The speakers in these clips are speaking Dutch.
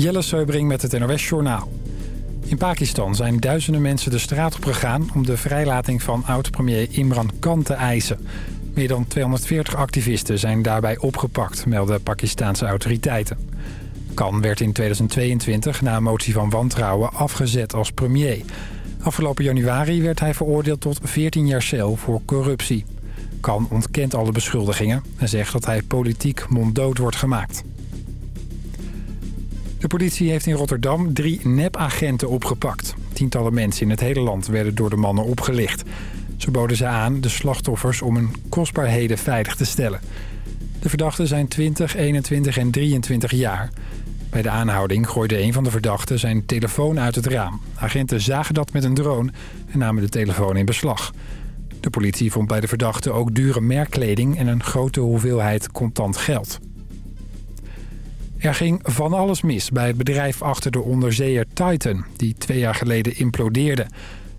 Jelle Seubring met het NOS Journaal. In Pakistan zijn duizenden mensen de straat op gegaan... om de vrijlating van oud-premier Imran Khan te eisen. Meer dan 240 activisten zijn daarbij opgepakt, melden Pakistanse autoriteiten. Khan werd in 2022 na een motie van wantrouwen afgezet als premier. Afgelopen januari werd hij veroordeeld tot 14 jaar cel voor corruptie. Khan ontkent alle beschuldigingen en zegt dat hij politiek monddood wordt gemaakt. De politie heeft in Rotterdam drie nepagenten opgepakt. Tientallen mensen in het hele land werden door de mannen opgelicht. Ze boden ze aan de slachtoffers om hun kostbaarheden veilig te stellen. De verdachten zijn 20, 21 en 23 jaar. Bij de aanhouding gooide een van de verdachten zijn telefoon uit het raam. Agenten zagen dat met een drone en namen de telefoon in beslag. De politie vond bij de verdachten ook dure merkkleding en een grote hoeveelheid contant geld. Er ging van alles mis bij het bedrijf achter de onderzeeër Titan... die twee jaar geleden implodeerde.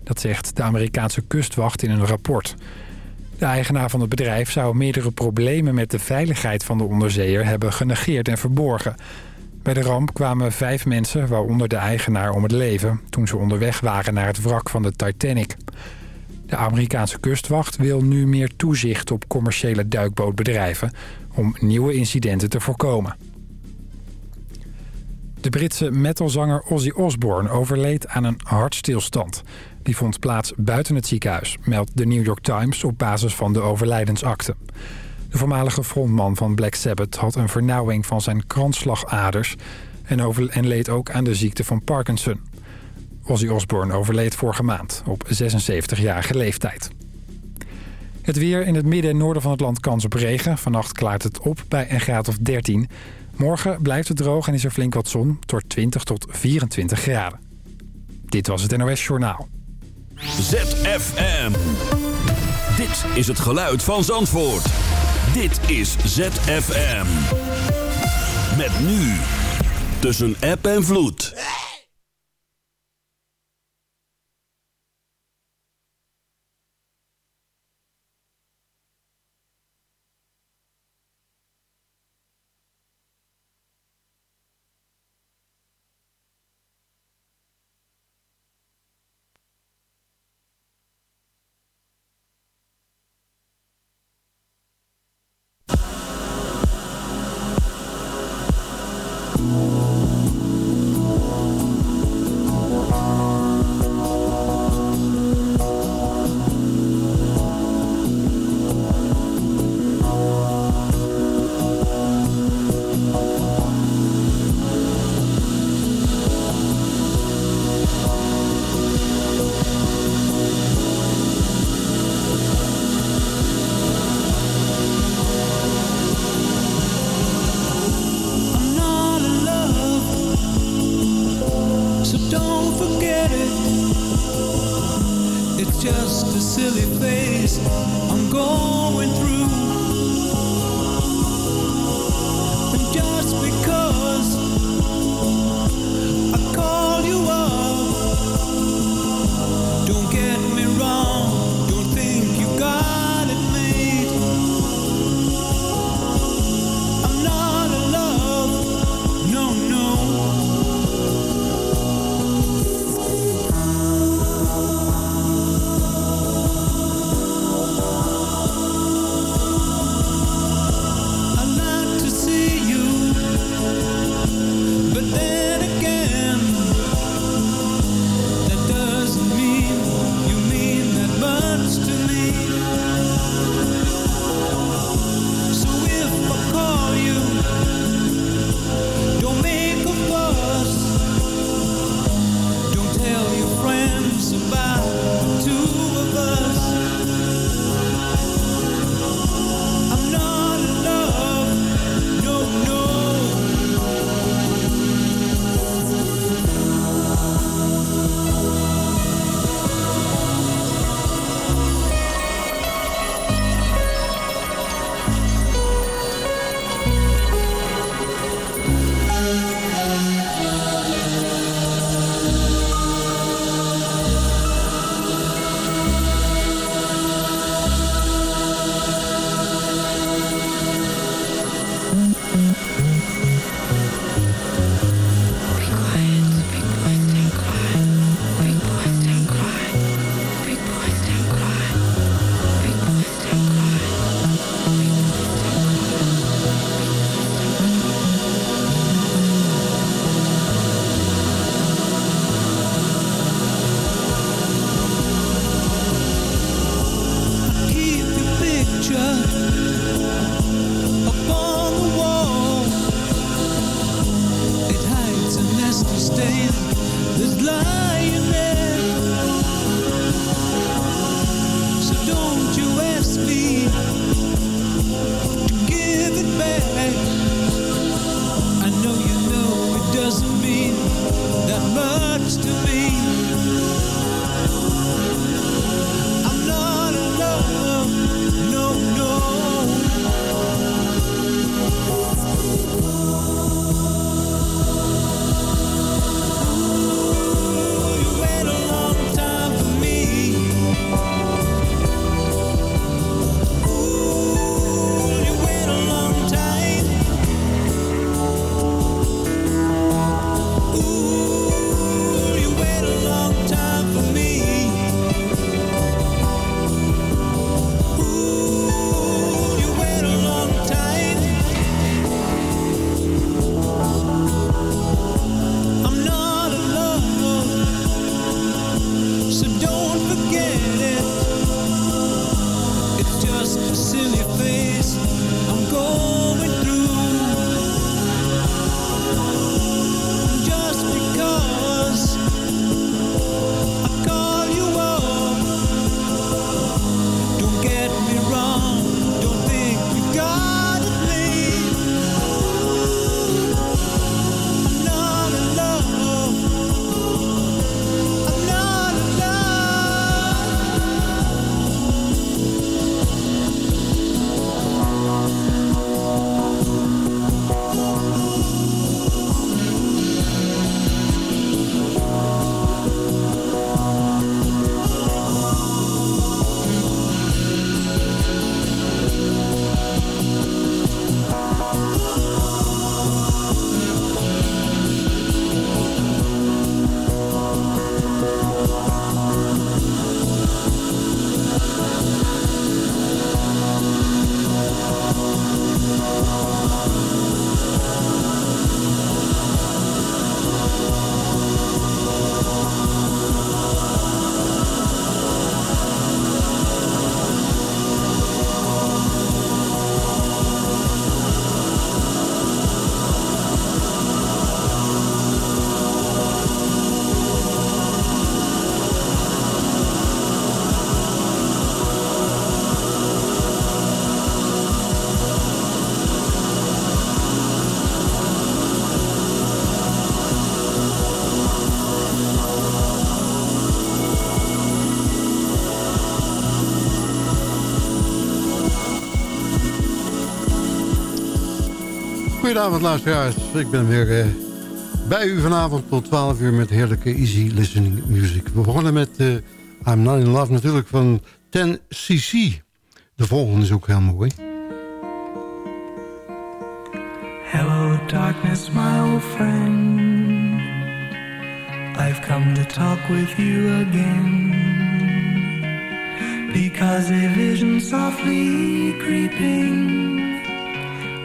Dat zegt de Amerikaanse kustwacht in een rapport. De eigenaar van het bedrijf zou meerdere problemen met de veiligheid van de onderzeeër... hebben genegeerd en verborgen. Bij de ramp kwamen vijf mensen, waaronder de eigenaar, om het leven... toen ze onderweg waren naar het wrak van de Titanic. De Amerikaanse kustwacht wil nu meer toezicht op commerciële duikbootbedrijven... om nieuwe incidenten te voorkomen. De Britse metalzanger Ozzy Osbourne overleed aan een hartstilstand. Die vond plaats buiten het ziekenhuis, meldt de New York Times op basis van de overlijdensakte. De voormalige frontman van Black Sabbath had een vernauwing van zijn kransslagaders... en, en leed ook aan de ziekte van Parkinson. Ozzy Osbourne overleed vorige maand op 76-jarige leeftijd. Het weer in het midden en noorden van het land kans op regen. Vannacht klaart het op bij een graad of 13. Morgen blijft het droog en is er flink wat zon, tot 20 tot 24 graden. Dit was het NOS Journaal. ZFM. Dit is het geluid van Zandvoort. Dit is ZFM. Met nu. Tussen app en vloed. Goedenavond luisteraars. Ik ben weer uh, bij u vanavond tot 12 uur met heerlijke easy listening music. We begonnen met uh, I'm Not In Love natuurlijk van 10cc. De volgende is ook heel mooi. Hello darkness my old friend I've come to talk with you again Because a vision softly creeping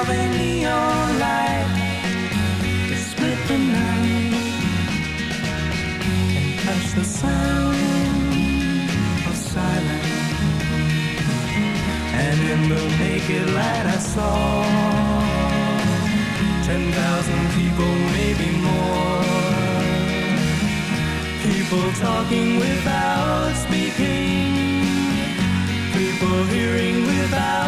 of a neon light to split the night and touch the sound of silence. And in the naked light I saw Ten thousand people, maybe more. People talking without speaking. People hearing without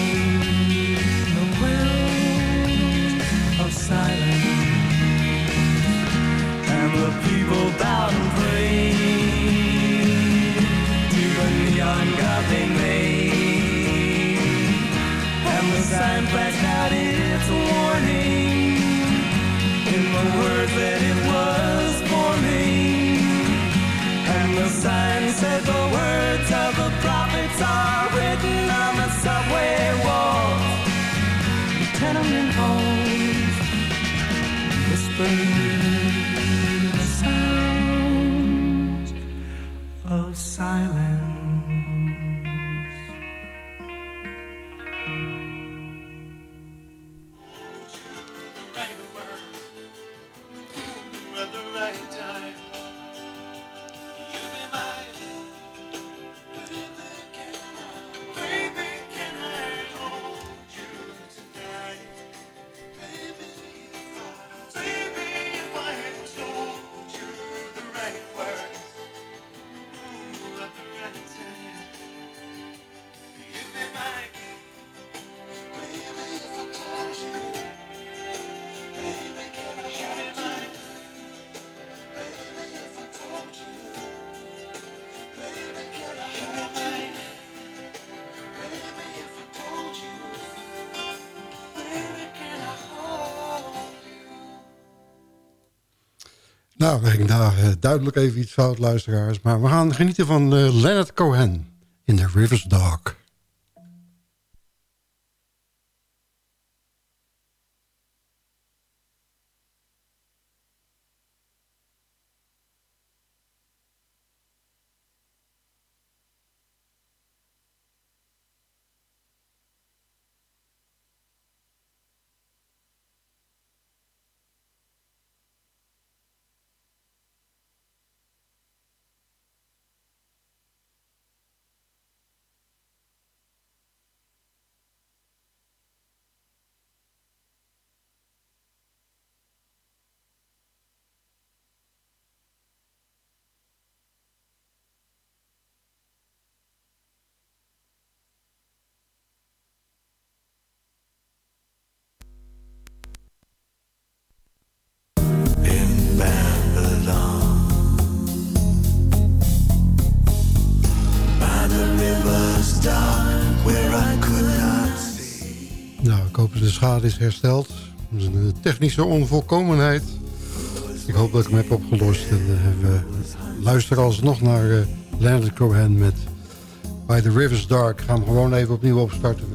daar eh, duidelijk even iets fout, luisteraars. Maar we gaan genieten van eh, Leonard Cohen in The River's Dark. Schade is hersteld. Een technische onvolkomenheid. Ik hoop dat ik hem heb opgelost. En, eh, we luisteren alsnog naar uh, Leonard Cohen met By the River's Dark. Ga hem gewoon even opnieuw opstarten.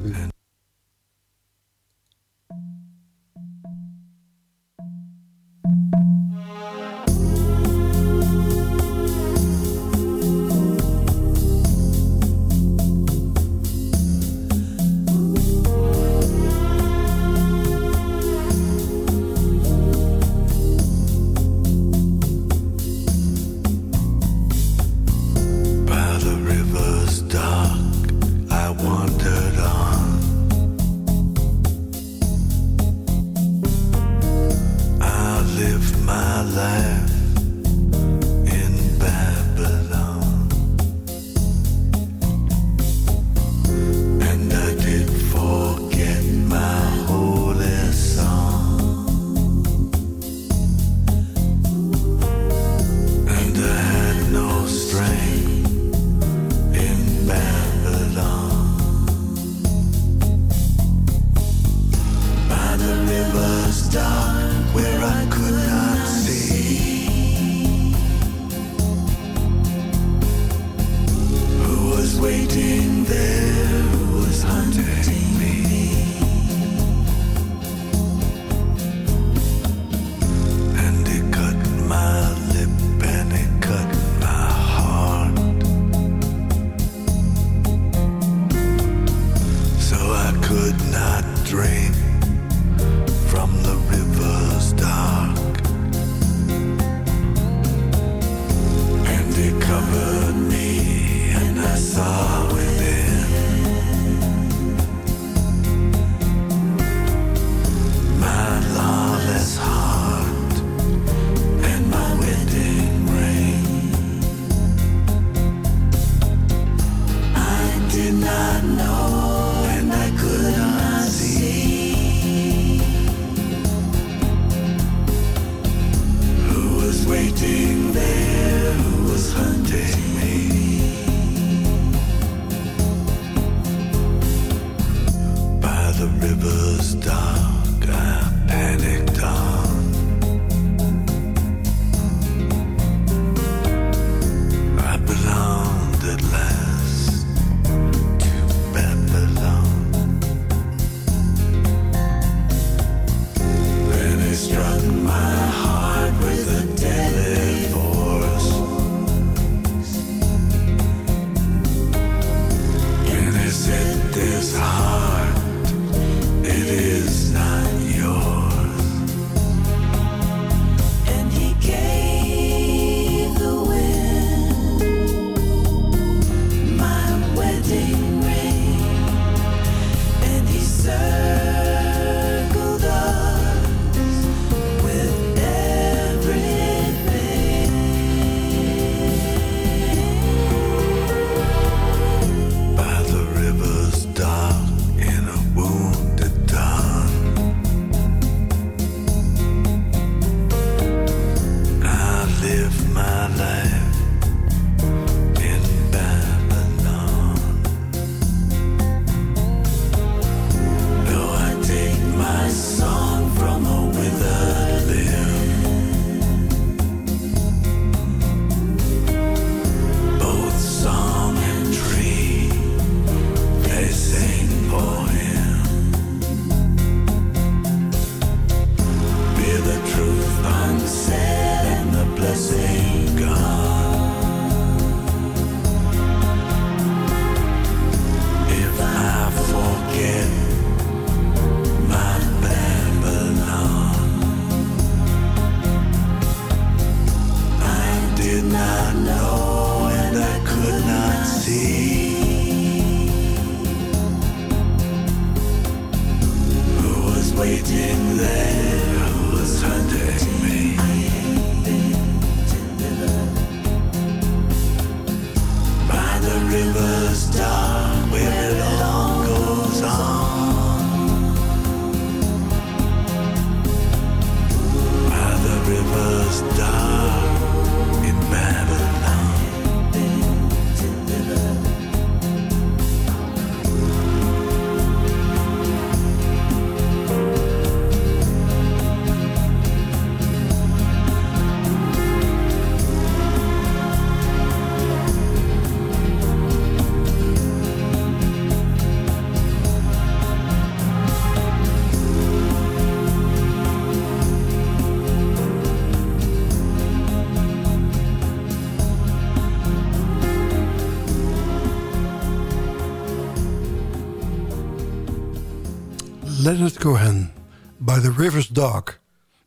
Leonard Cohen, By the River's Dark.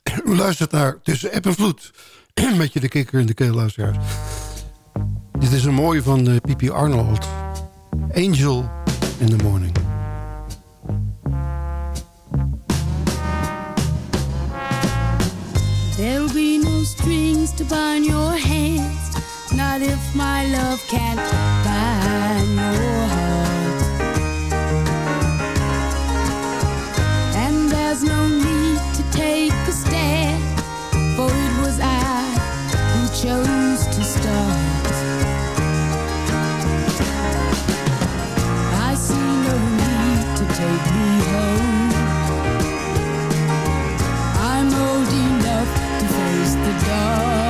U luistert naar Tussen App en Vloed. Met je de kikker in de keel, luisteraars. Dit is een mooie van uh, Pipi Arnold. Angel in the Morning. There'll be no strings to bind your hands, not if my love can't bind your No need to take a stand, for it was I who chose to start. I see no need to take me home. I'm old enough to face the dark.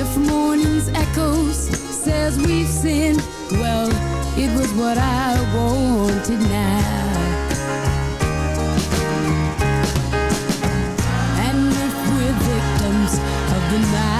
If morning's echoes says we've sinned, well, it was what I wanted now. And if we're victims of the night,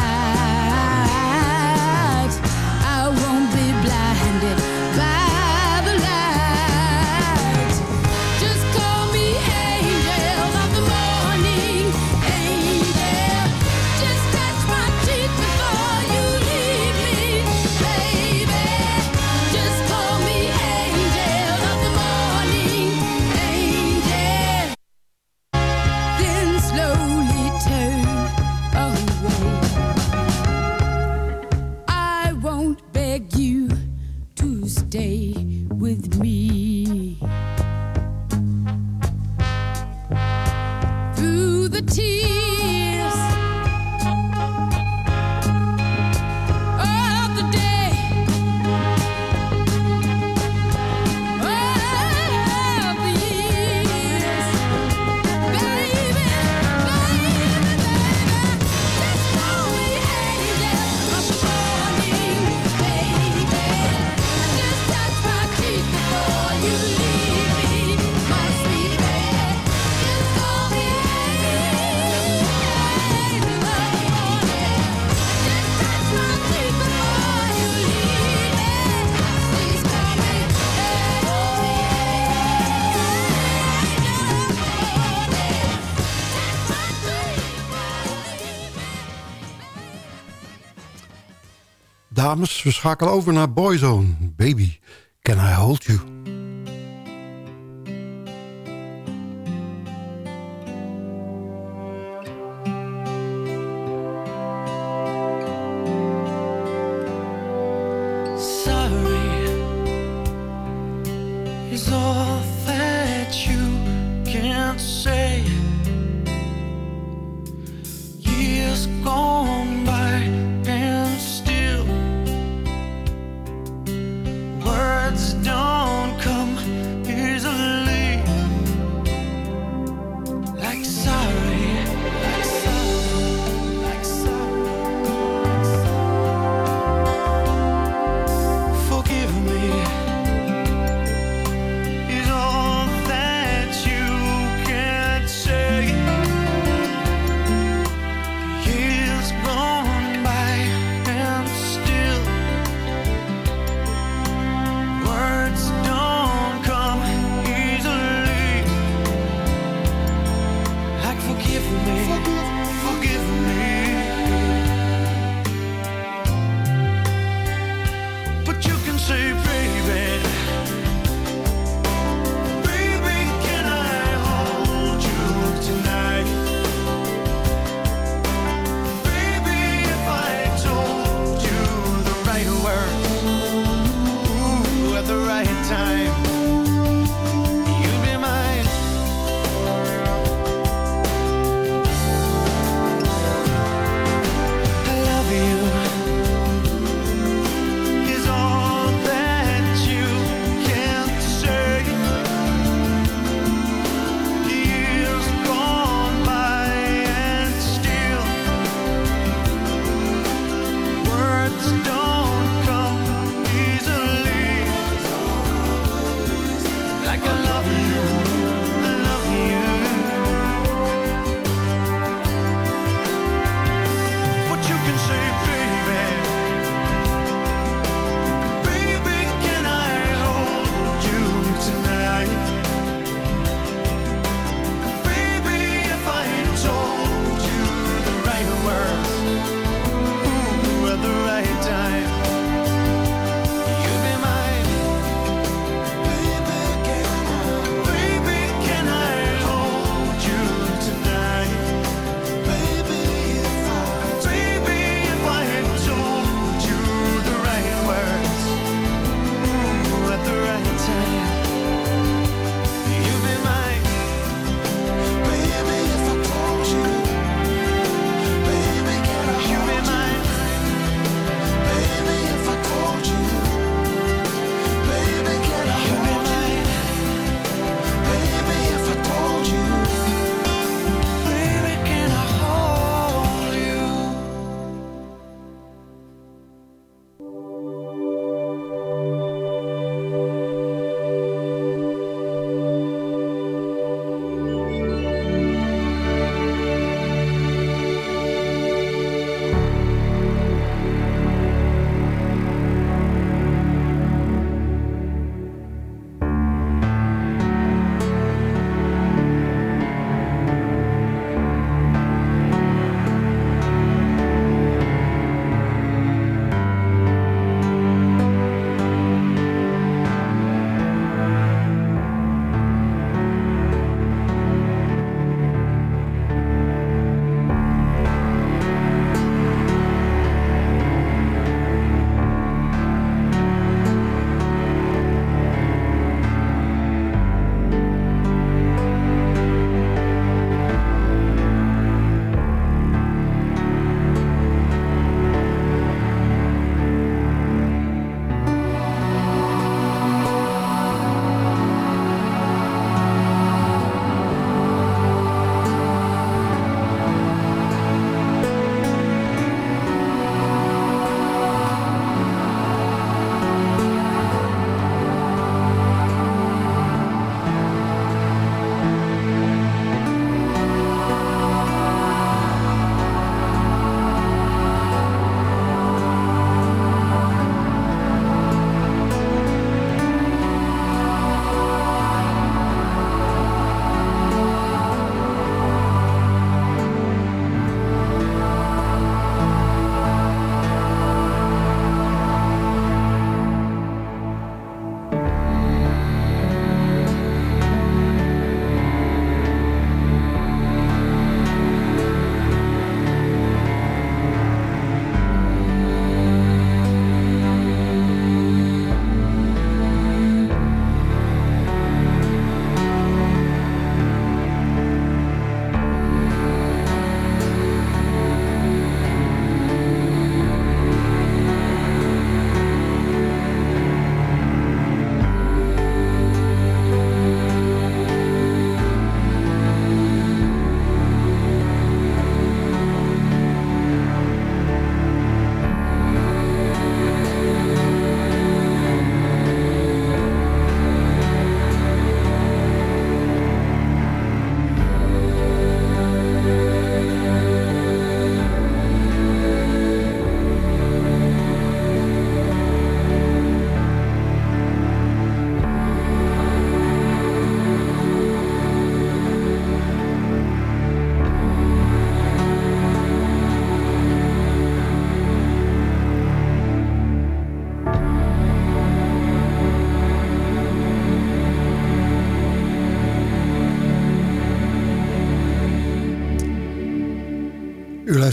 Dames, we schakelen over naar Boyzone. Baby, can I hold you?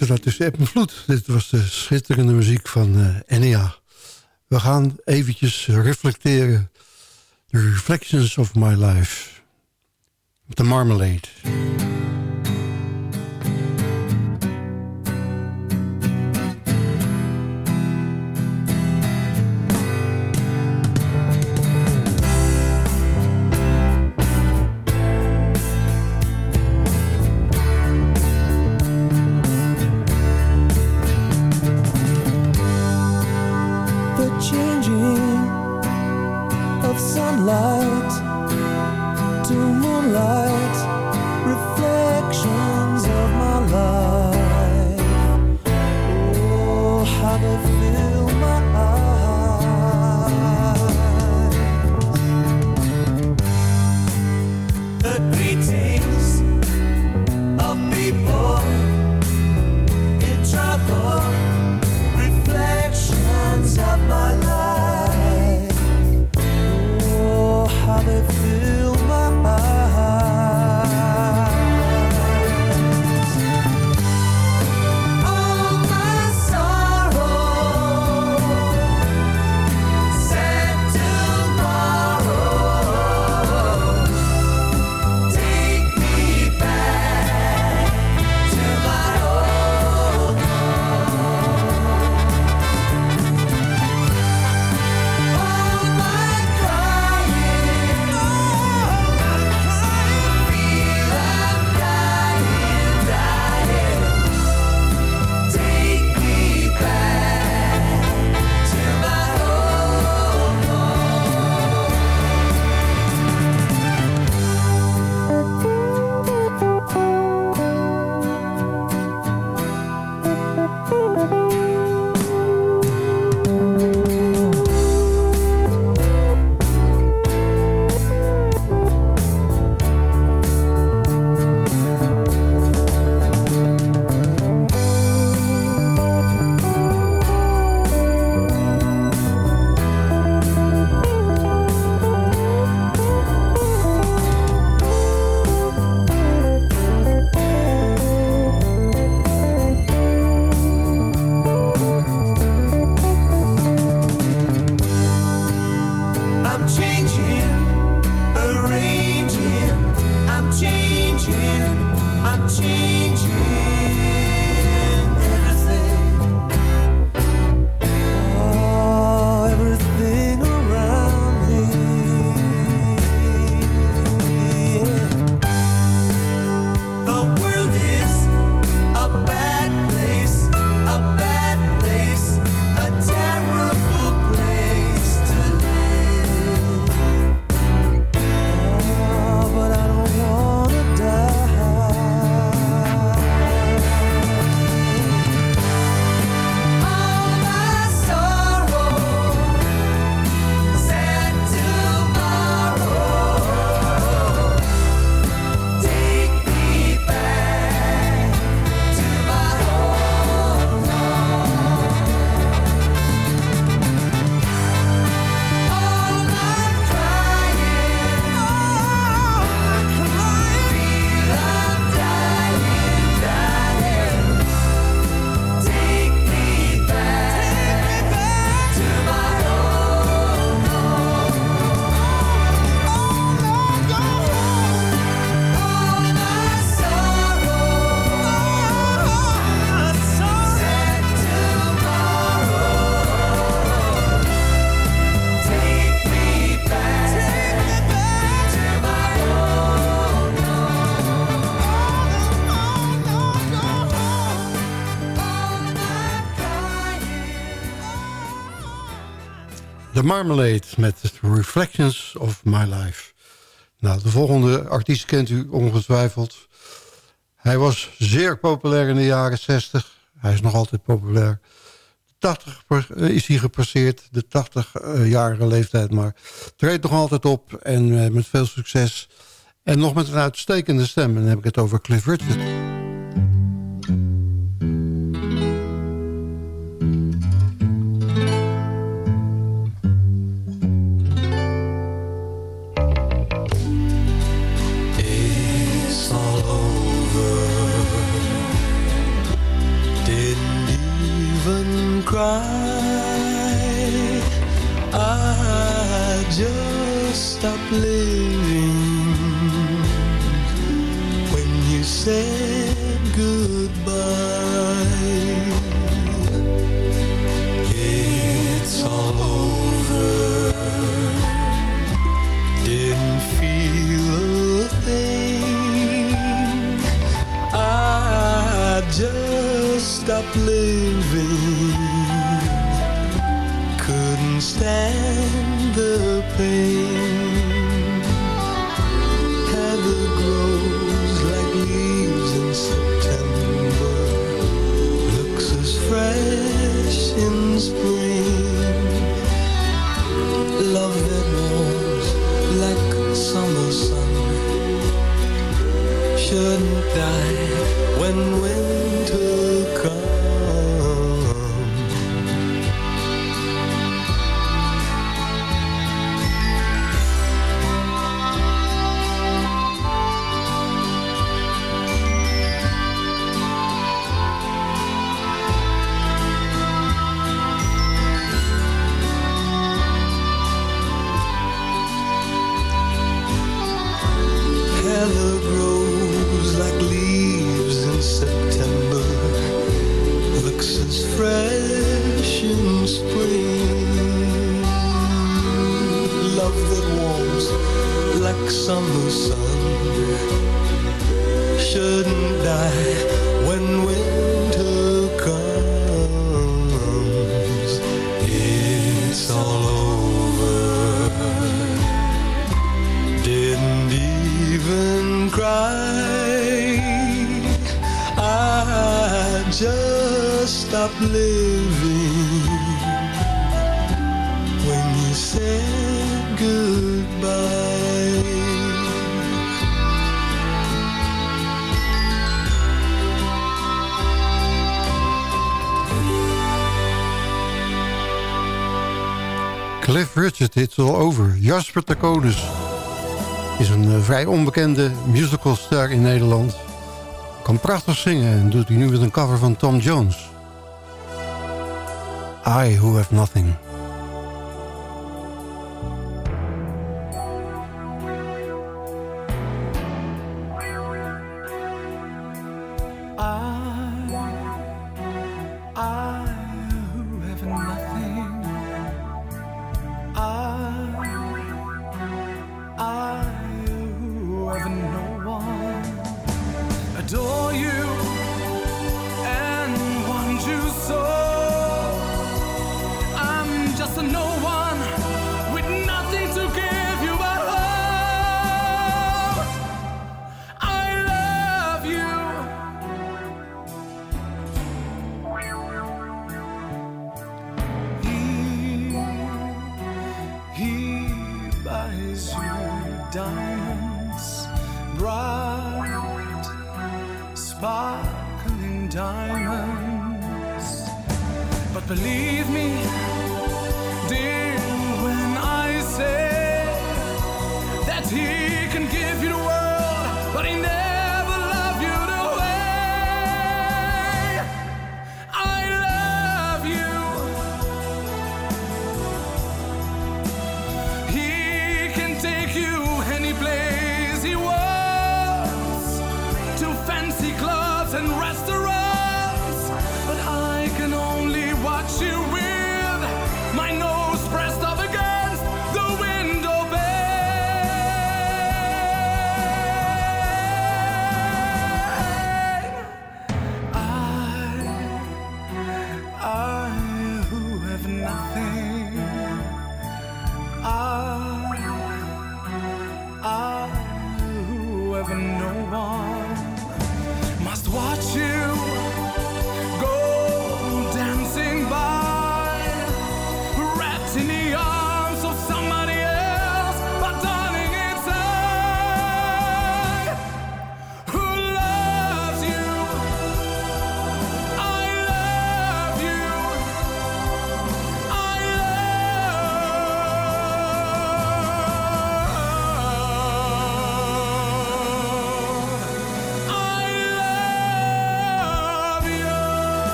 Luistert naar Tussen App en Vloed. Dit was de schitterende muziek van uh, Enya. We gaan eventjes reflecteren. The Reflections of My Life. The Marmalade. Marmalade met Reflections of My Life. Nou, de volgende artiest kent u ongetwijfeld. Hij was zeer populair in de jaren 60. Hij is nog altijd populair. 80 per- eh, is hij gepasseerd, de 80-jarige leeftijd maar. Treedt nog altijd op en eh, met veel succes. En nog met een uitstekende stem. En dan heb ik het over Cliff Richard. Richard It's All Over. Jasper Taconis is een eh, vrij onbekende musicalster in Nederland. Kan prachtig zingen en doet hij nu met een cover van Tom Jones. I Who Have Nothing.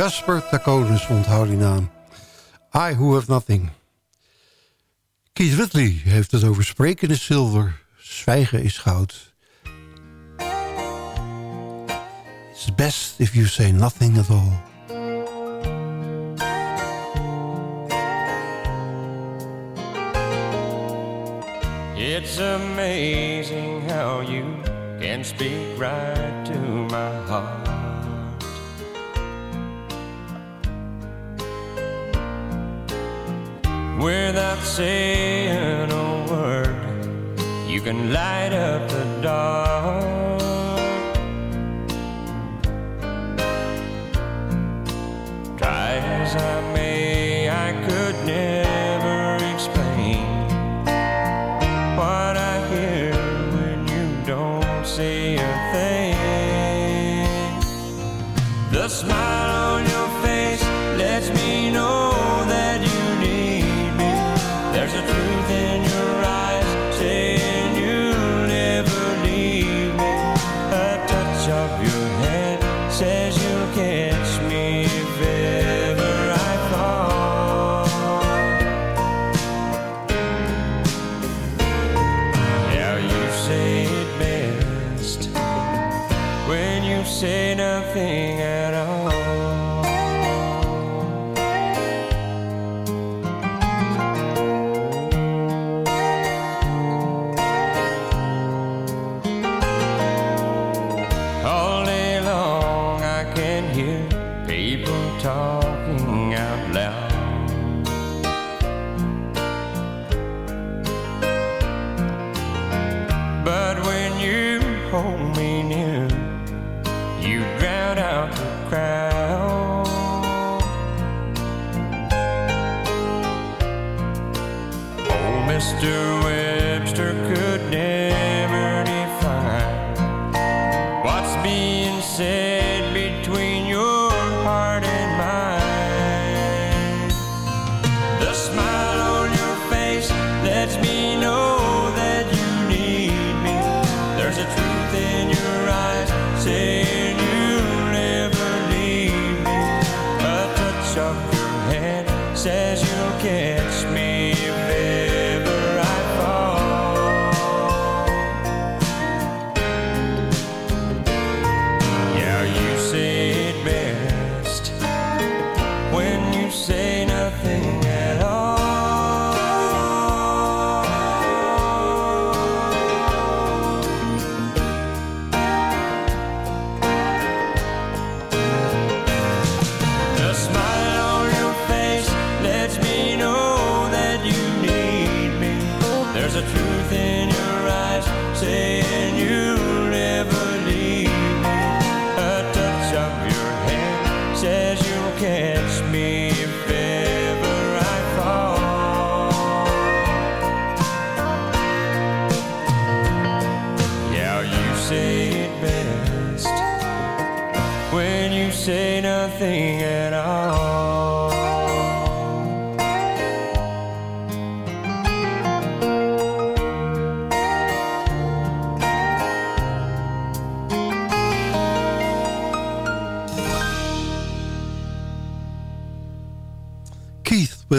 Jasper Takonis onthoud die naam. I Who Have Nothing. Keith Ridley heeft het over spreken is zilver, zwijgen is goud. It's best if you say nothing at all. It's amazing how you can speak right to my heart not saying a word. You can light up the dark.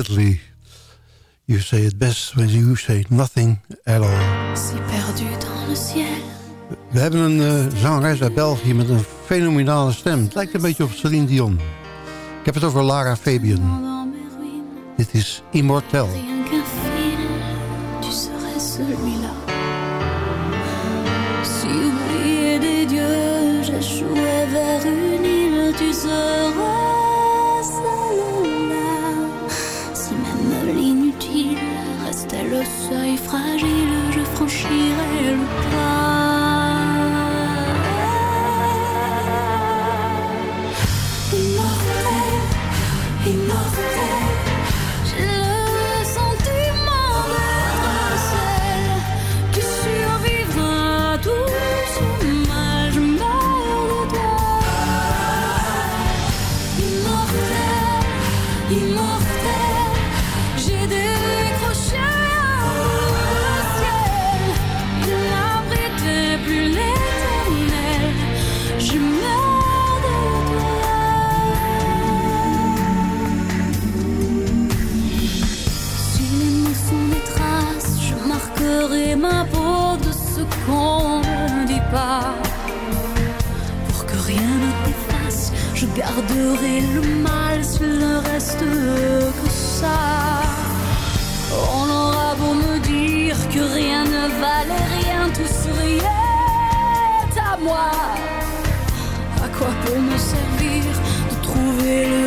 Ridley. You say it best when you say nothing at all. Perdu dans le ciel. We hebben een uh, zangeres uit België met een fenomenale stem. Het lijkt een beetje op Celine Dion. Ik heb het over Lara Fabian. Dit is Immortel. celui-là. Si oublié des dieux, j'échouais vers une île, tu seras. le seuil fragile, je franchirai le pas. Le mal s'il ne reste que ça. On aura beau me dire que rien ne valait rien, tout serait à moi. À quoi peut me servir de trouver le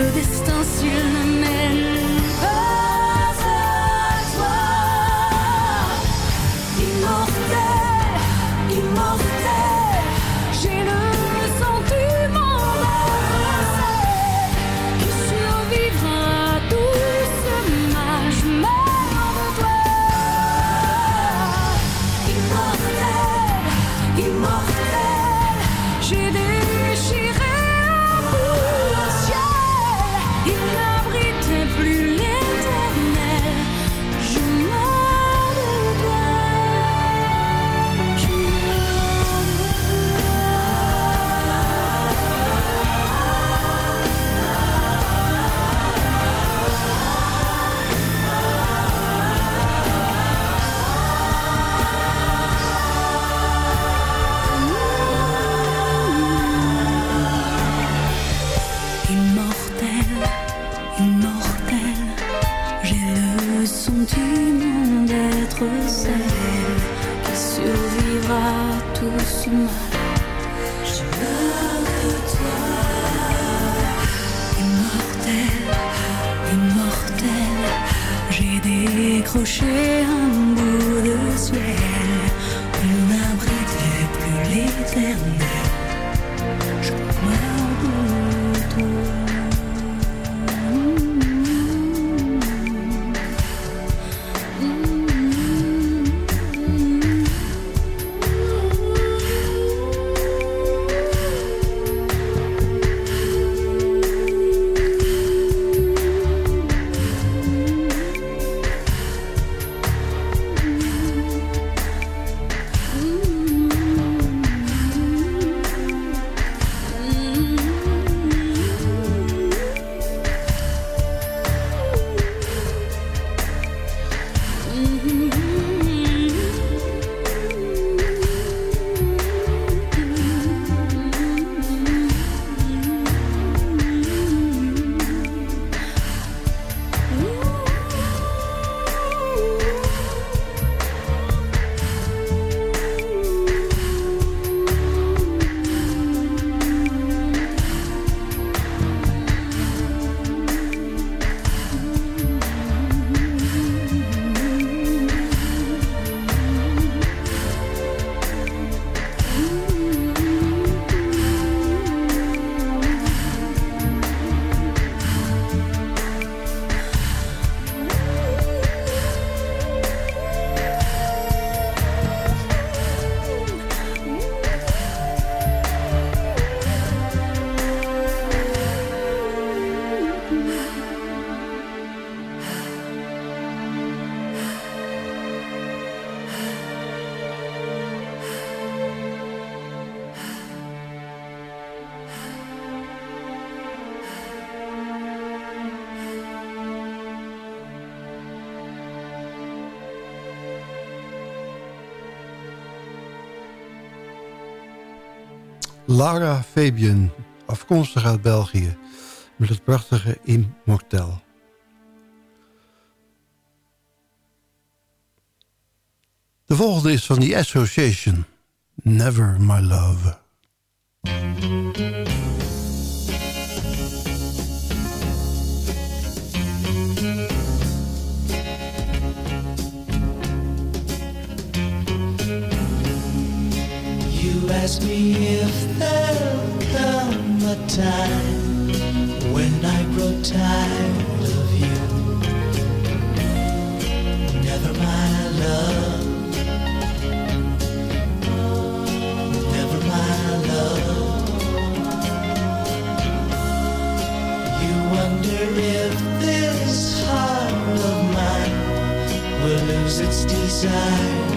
Lara Fabian, afkomstig uit België. Met het prachtige Immortel. De volgende is van The Association. Never My Love. Ask me if there'll come a time when I grow tired of you. Never my love. Never my love. You wonder if this heart of mine will lose its desire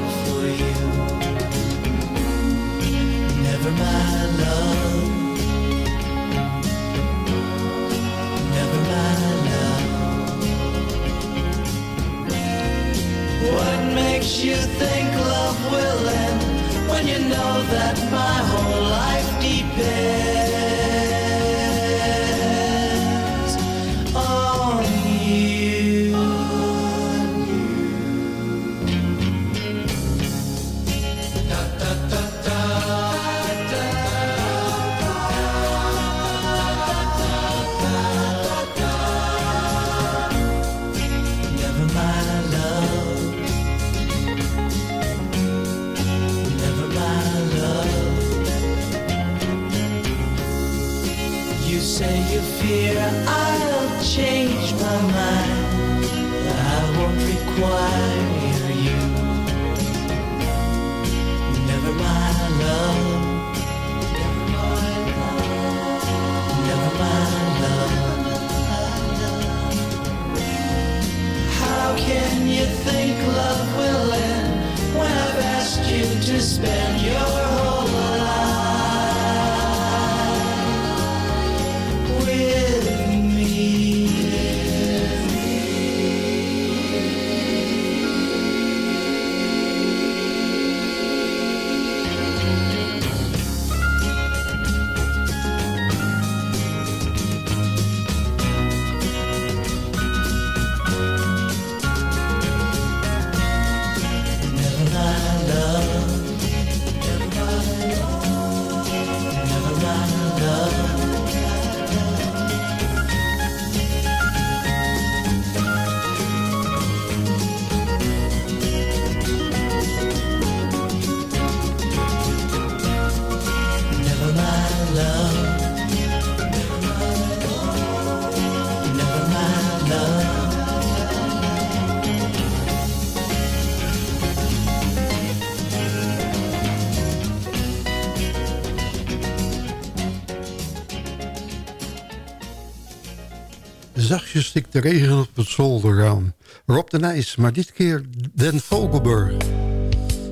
ik de regen op het zolder gaan. Rob de Nijs, maar dit keer Den Vogelburg.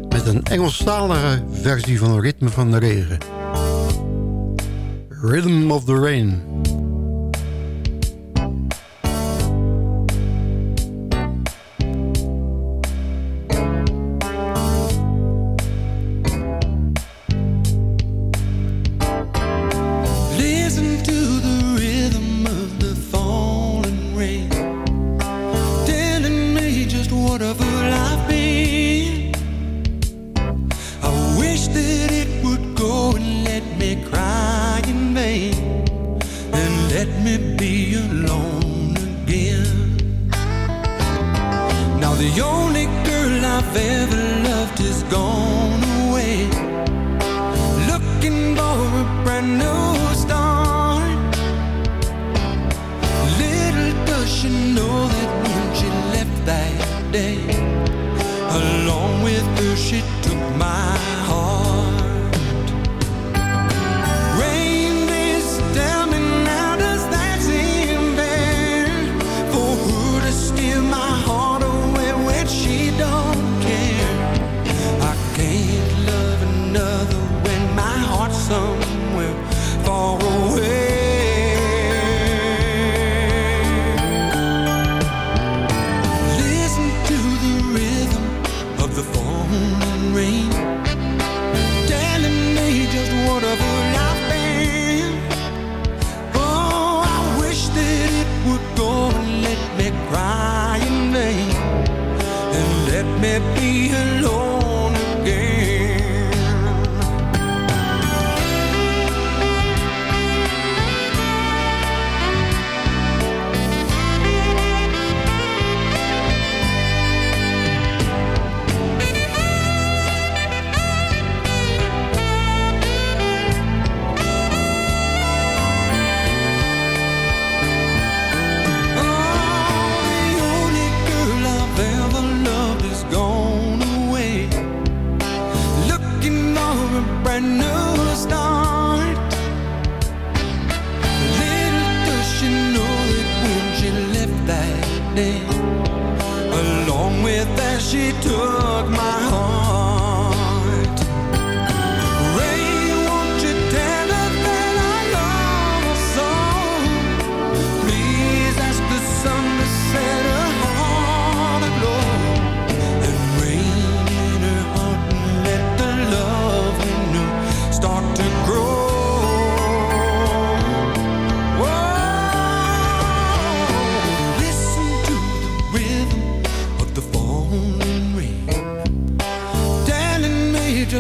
Met een Engelstalige versie van het ritme van de regen. Rhythm of the Rain.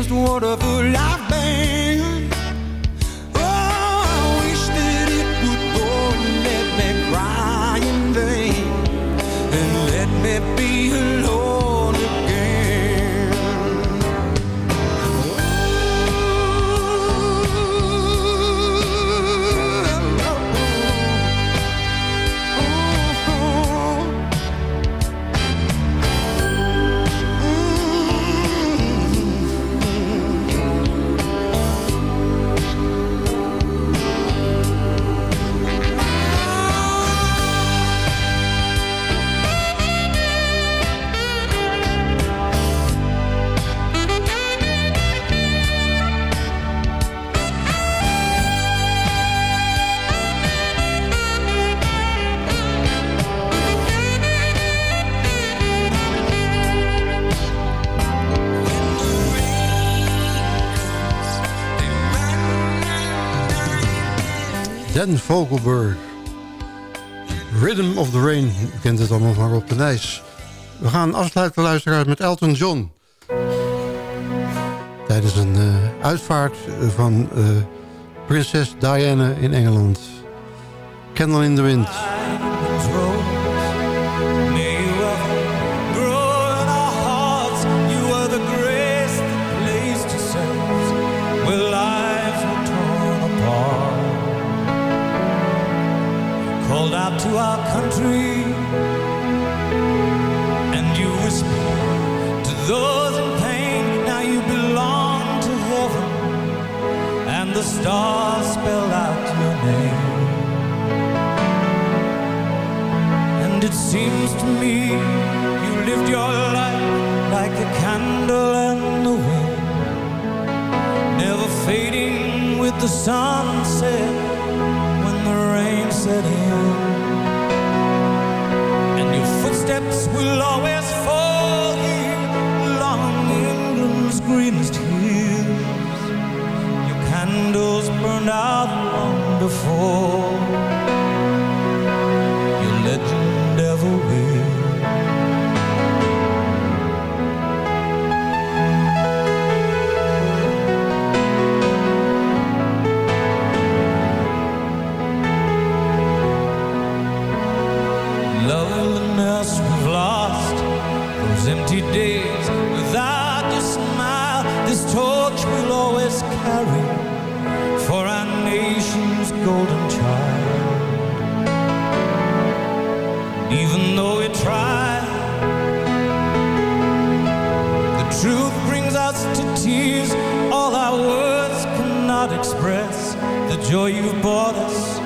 just wonderful life Dan Vogelberg. Rhythm of the Rain. U kent het allemaal van Rob de Nijs. We gaan afsluiten luisteraars met Elton John. Tijdens een eh, uitvaart van eh, prinses Diana in Engeland. Candle in the Wind. Our country and you whispered to those in pain. Now you belong to heaven and the stars spell out your name. And it seems to me you lived your life like a candle in the wind, never fading with the sunset when the rain set in. Footsteps will always fall here along England's greenest hills. Your candles burned out long before joy you've brought us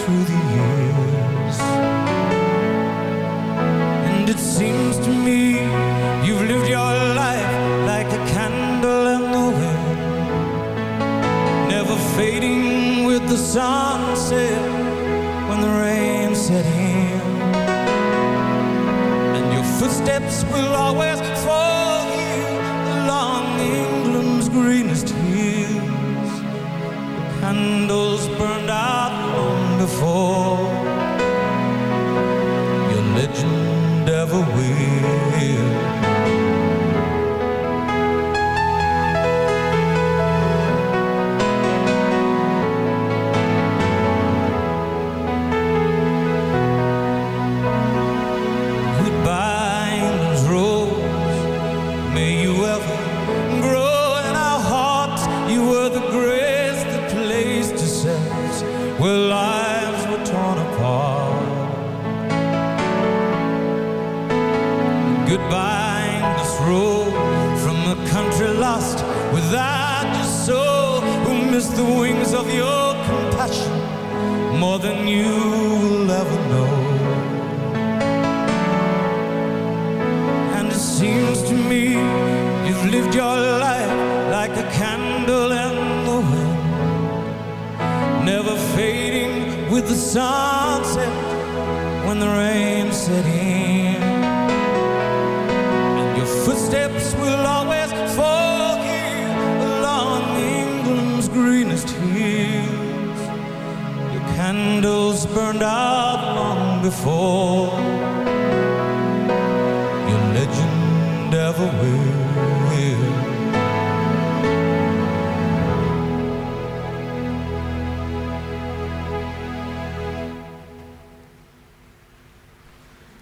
through the years. And it seems to me you've lived your life like a candle in the wind, never fading with the sunset your legend ever will.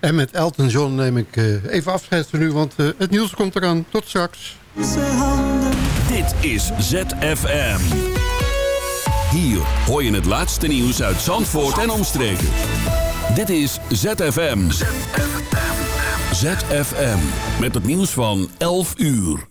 En met Elton John neem ik eh, even afscheid van u, want eh, het nieuws komt eraan. Tot straks. Dit is ZFM. Hier hoor je het laatste nieuws uit Zandvoort en omstreken. Dit is ZFM. ZFM. Met het nieuws van 11 uur.